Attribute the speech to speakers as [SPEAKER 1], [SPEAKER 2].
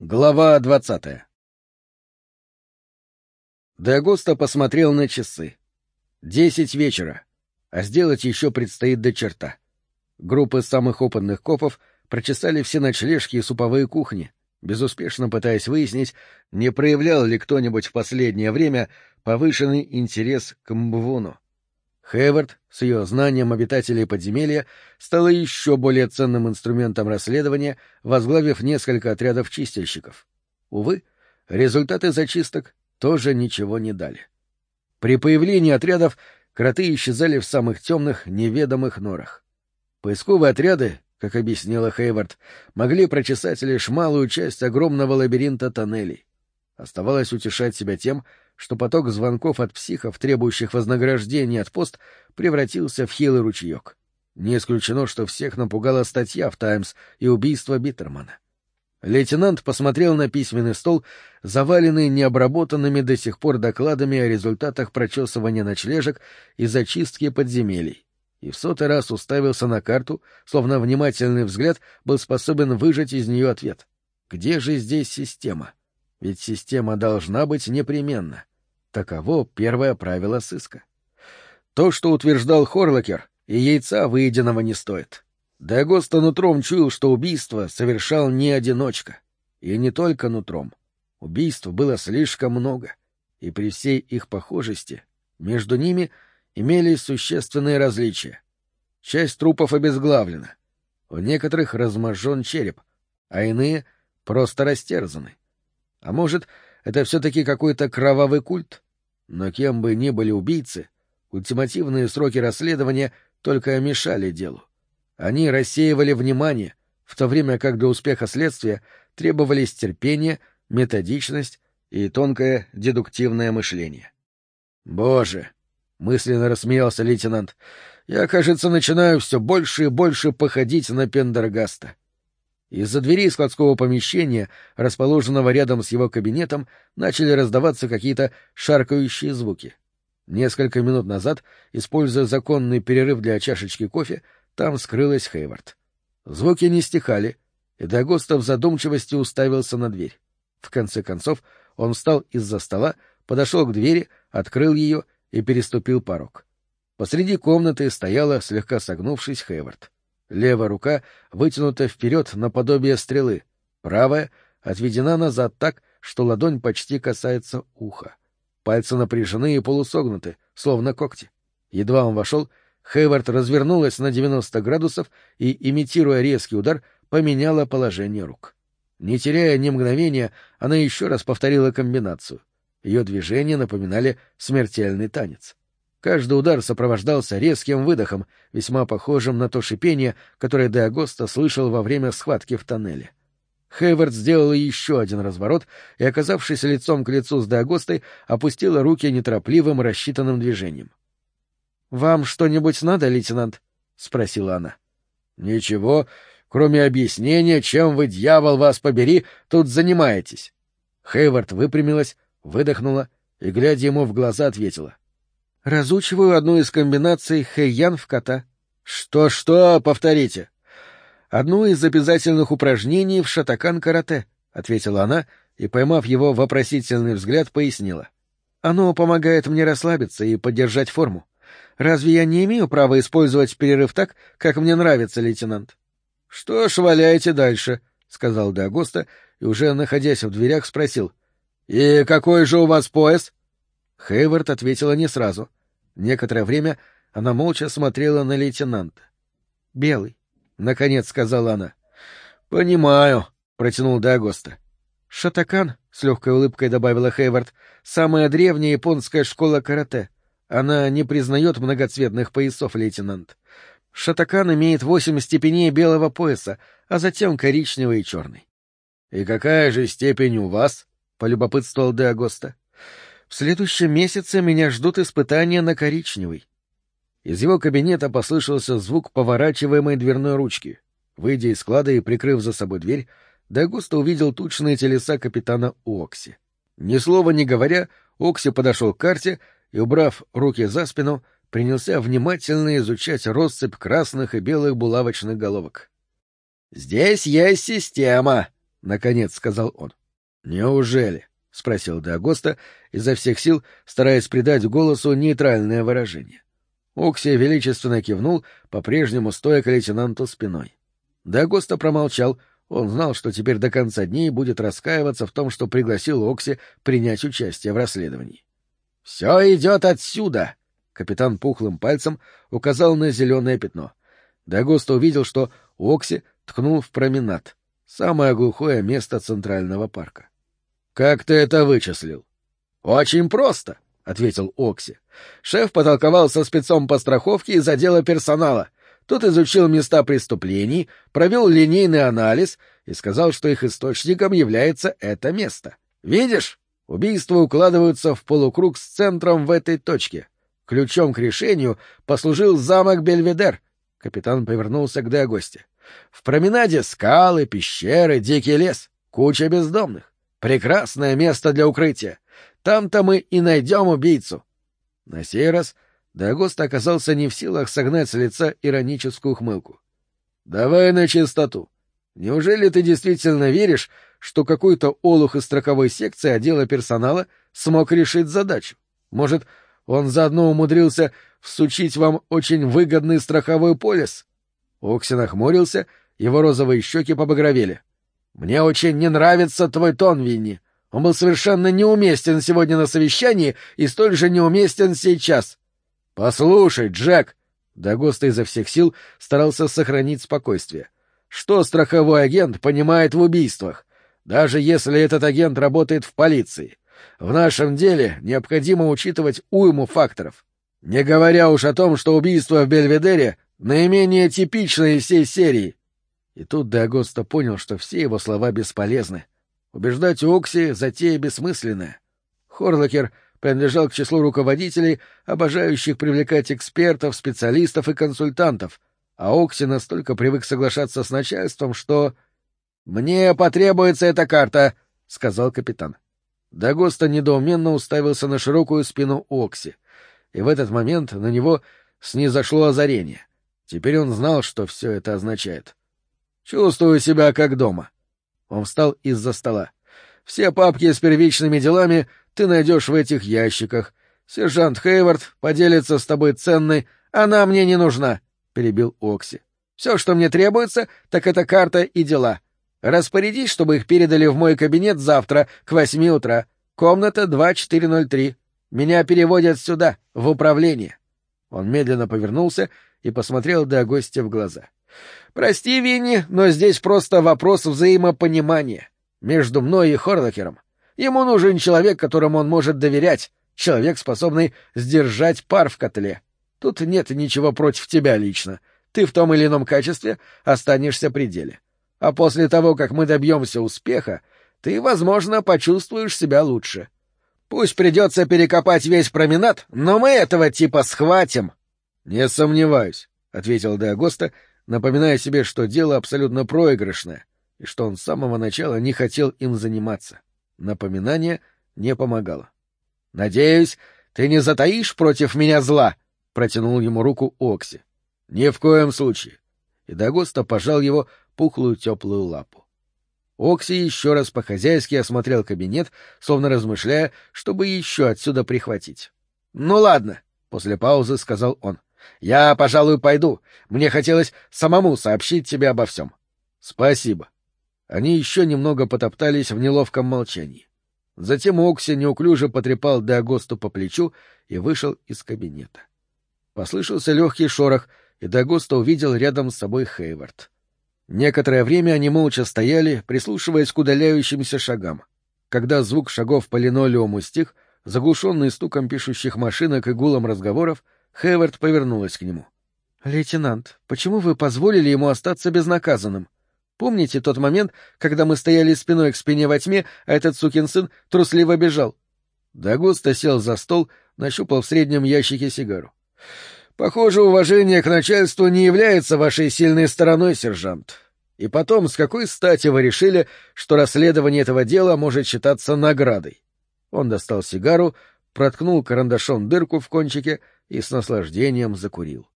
[SPEAKER 1] Глава двадцатая Деагоста посмотрел на часы. Десять вечера, а сделать еще предстоит до черта. Группы самых опытных копов прочесали все ночлежки и суповые кухни, безуспешно пытаясь выяснить, не проявлял ли кто-нибудь в последнее время повышенный интерес к Мбвуну. Хейвард с ее знанием обитателей подземелья стала еще более ценным инструментом расследования, возглавив несколько отрядов чистильщиков. Увы, результаты зачисток тоже ничего не дали. При появлении отрядов кроты исчезали в самых темных, неведомых норах. Поисковые отряды, как объяснила Хейвард, могли прочесать лишь малую часть огромного лабиринта тоннелей. Оставалось утешать себя тем, что поток звонков от психов, требующих вознаграждения от пост, превратился в хилый ручеек. Не исключено, что всех напугала статья в «Таймс» и убийство Биттермана. Лейтенант посмотрел на письменный стол, заваленный необработанными до сих пор докладами о результатах прочесывания ночлежек и зачистки подземелий, и в сотый раз уставился на карту, словно внимательный взгляд был способен выжать из нее ответ. Где же здесь система? — ведь система должна быть непременно. Таково первое правило сыска. То, что утверждал Хорлокер, и яйца выеденного не стоит. Дагоста нутром чуял, что убийство совершал не одиночка. И не только нутром. Убийств было слишком много, и при всей их похожести между ними имелись существенные различия. Часть трупов обезглавлена, у некоторых разможжен череп, а иные просто растерзаны. А может, это все-таки какой-то кровавый культ? Но кем бы ни были убийцы, ультимативные сроки расследования только мешали делу. Они рассеивали внимание, в то время как для успеха следствия требовались терпение, методичность и тонкое дедуктивное мышление. «Боже!» — мысленно рассмеялся лейтенант. «Я, кажется, начинаю все больше и больше походить на Пендергаста. Из-за дверей складского помещения, расположенного рядом с его кабинетом, начали раздаваться какие-то шаркающие звуки. Несколько минут назад, используя законный перерыв для чашечки кофе, там скрылась Хейвард. Звуки не стихали, и Дагоста в задумчивости уставился на дверь. В конце концов он встал из-за стола, подошел к двери, открыл ее и переступил порог. Посреди комнаты стояла, слегка согнувшись, Хейвард. Левая рука вытянута вперед наподобие стрелы, правая отведена назад так, что ладонь почти касается уха. Пальцы напряжены и полусогнуты, словно когти. Едва он вошел, Хейвард развернулась на 90 градусов и, имитируя резкий удар, поменяла положение рук. Не теряя ни мгновения, она еще раз повторила комбинацию. Ее движения напоминали смертельный танец. Каждый удар сопровождался резким выдохом, весьма похожим на то шипение, которое Деагоста слышал во время схватки в тоннеле. Хейвард сделала еще один разворот и, оказавшись лицом к лицу с Деагостой, опустила руки неторопливым рассчитанным движением. — Вам что-нибудь надо, лейтенант? — спросила она. — Ничего, кроме объяснения, чем вы, дьявол, вас побери, тут занимаетесь. Хейвард выпрямилась, выдохнула и, глядя ему в глаза, ответила. — Разучиваю одну из комбинаций хэйян в кота. Что-что, повторите. Одно из обязательных упражнений в шатакан-карате, ответила она и, поймав его вопросительный взгляд, пояснила. Оно помогает мне расслабиться и поддержать форму. Разве я не имею права использовать перерыв так, как мне нравится, лейтенант? — Что ж, валяйте дальше, — сказал Дагоста и, уже находясь в дверях, спросил. — И какой же у вас пояс? Хейвард ответила не сразу. Некоторое время она молча смотрела на лейтенанта. — Белый, — наконец сказала она. — Понимаю, — протянул Дагоста. — Шатакан, — с легкой улыбкой добавила Хейвард, — самая древняя японская школа карате. Она не признает многоцветных поясов, лейтенант. Шатакан имеет восемь степеней белого пояса, а затем коричневый и черный. — И какая же степень у вас? — полюбопытствовал Деагоста. В следующем месяце меня ждут испытания на коричневый. Из его кабинета послышался звук поворачиваемой дверной ручки. Выйдя из склада и прикрыв за собой дверь, Дагуста увидел тучные телеса капитана Окси. Ни слова не говоря, Окси подошел к карте и, убрав руки за спину, принялся внимательно изучать россыпь красных и белых булавочных головок. — Здесь есть система, — наконец сказал он. Неужели? — спросил Д'Агоста, изо всех сил стараясь придать голосу нейтральное выражение. Окси величественно кивнул, по-прежнему стоя к лейтенанту спиной. Д'Агоста промолчал, он знал, что теперь до конца дней будет раскаиваться в том, что пригласил Окси принять участие в расследовании. — Все идет отсюда! — капитан пухлым пальцем указал на зеленое пятно. Д'Агоста увидел, что Окси ткнул в променад, самое глухое место Центрального парка. Как ты это вычислил? Очень просто, ответил Окси. Шеф потолковал со спецом по страховке из отдела персонала. Тот изучил места преступлений, провел линейный анализ и сказал, что их источником является это место. Видишь? Убийства укладываются в полукруг с центром в этой точке. Ключом к решению послужил замок Бельведер. Капитан повернулся к Деогосте. В променаде скалы, пещеры, дикий лес, куча бездомных. Прекрасное место для укрытия. Там-то мы и найдем убийцу. На сей раз Дагост оказался не в силах согнать с лица ироническую ухмылку. — Давай на чистоту. Неужели ты действительно веришь, что какой-то олух из страховой секции отдела персонала смог решить задачу? Может, он заодно умудрился всучить вам очень выгодный страховой полис? Окси нахмурился, его розовые щеки побагровели. — мне очень не нравится твой тон, Винни. Он был совершенно неуместен сегодня на совещании и столь же неуместен сейчас. Послушай, Джек, Дагоста изо всех сил старался сохранить спокойствие. Что страховой агент понимает в убийствах? Даже если этот агент работает в полиции. В нашем деле необходимо учитывать уйму факторов. Не говоря уж о том, что убийство в Бельведере наименее типичное из всей серии. И тут Деагоста понял, что все его слова бесполезны. Убеждать Окси — затея бессмысленная. Хорлокер принадлежал к числу руководителей, обожающих привлекать экспертов, специалистов и консультантов, а Окси настолько привык соглашаться с начальством, что... — Мне потребуется эта карта, — сказал капитан. Дагоста недоуменно уставился на широкую спину Окси, и в этот момент на него снизошло озарение. Теперь он знал, что все это означает. — Чувствую себя как дома. Он встал из-за стола. Все папки с первичными делами ты найдешь в этих ящиках. Сержант Хейвард поделится с тобой ценной. Она мне не нужна, — перебил Окси. Все, что мне требуется, так это карта и дела. Распорядись, чтобы их передали в мой кабинет завтра к восьми утра. Комната 2403. Меня переводят сюда, в управление. Он медленно повернулся и посмотрел до гостя в глаза. Прости, Винни, но здесь просто вопрос взаимопонимания между мной и Хорлокером. Ему нужен человек, которому он может доверять, человек, способный сдержать пар в котле. Тут нет ничего против тебя лично. Ты в том или ином качестве останешься при деле. А после того, как мы добьемся успеха, ты, возможно, почувствуешь себя лучше. Пусть придется перекопать весь променад, но мы этого типа схватим. — Не сомневаюсь, — ответил Деагоста, напоминая себе, что дело абсолютно проигрышное, и что он с самого начала не хотел им заниматься. Напоминание не помогало. — Надеюсь, ты не затаишь против меня зла? — протянул ему руку Окси. — Ни в коем случае. И Дагоста пожал его пухлую теплую лапу. Окси еще раз по-хозяйски осмотрел кабинет, словно размышляя, чтобы еще отсюда прихватить. — Ну ладно, — после паузы сказал он. Я, пожалуй, пойду. Мне хотелось самому сообщить тебе обо всем. — Спасибо. Они еще немного потоптались в неловком молчании. Затем Окси неуклюже потрепал Деагосту по плечу и вышел из кабинета. Послышался легкий шорох, и Деагоста увидел рядом с собой Хейвард. Некоторое время они молча стояли, прислушиваясь к удаляющимся шагам. Когда звук шагов по линолеуму стих, заглушенный стуком пишущих машинок и гулом разговоров, Хевард повернулась к нему. — Лейтенант, почему вы позволили ему остаться безнаказанным? Помните тот момент, когда мы стояли спиной к спине во тьме, а этот сукин сын трусливо бежал? Дагуста сел за стол, нащупал в среднем ящике сигару. — Похоже, уважение к начальству не является вашей сильной стороной, сержант. И потом, с какой стати вы решили, что расследование этого дела может считаться наградой? Он достал сигару, проткнул карандашом дырку в кончике и с наслаждением закурил.